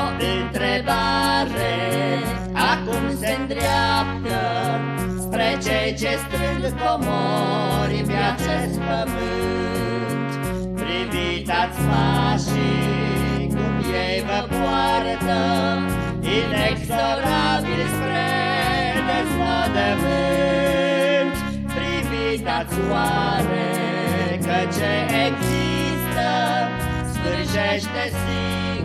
O întrebare. Acum se îndreaptă Spre cei ce strâng comori pe acest pământ. Privitați pașii cum ei vă poartă Inexorabil spre deznodământ. Privitați oare că ce există Sfârșește singur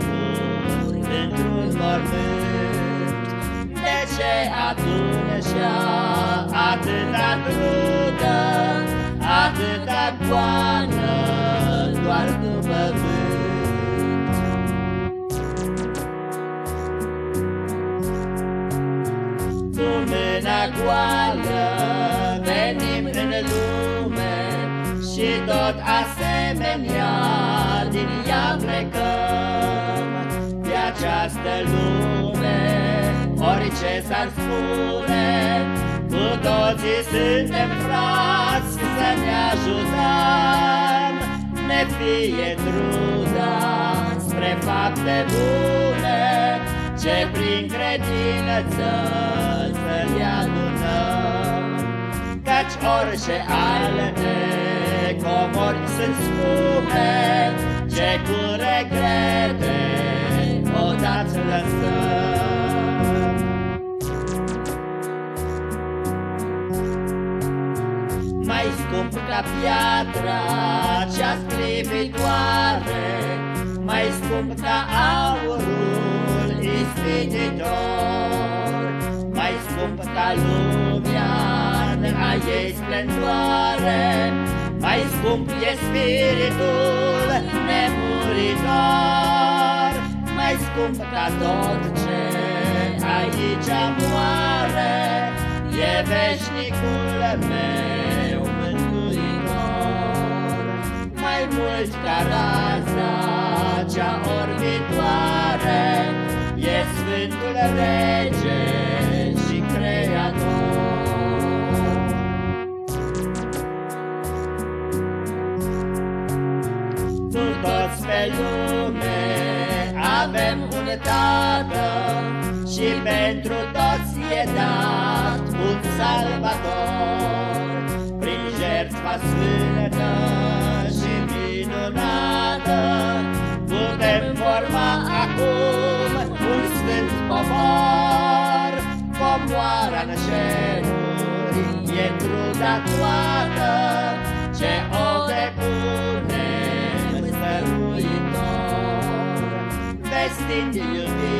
într-un mormânt De ce atunci atâta trudă Atâta goană doar după vânt Cu mâna goală venim în lume Și tot asemenea din ea plecăm. De această lume orice s-ar spune Cu toții suntem frați să ne ajutăm. Ne fie truda spre fapte bune Ce prin credință să le adunăm. Căci orice alte comori sunt spume Ce cu Mai scump ca piatra cea scrivitoare Mai scump ca aurul ispititor Mai scump ca lumea a ei splendoare. Mai scump e spiritul nemuritor. Mai scump ca tot ce aici moare. E veșnicul meu Mai mult ca raza cea orbitoare E Sfântul Rege și Creator Cu toți pe lume avem un Tată Și pentru toți e dat un Salvator. Prin jertfa sfântă și minunată Putem forma acum un sfânt popor. Comoara în ceruri e truda toată Ce o depunem stăruitor. Vestind iubire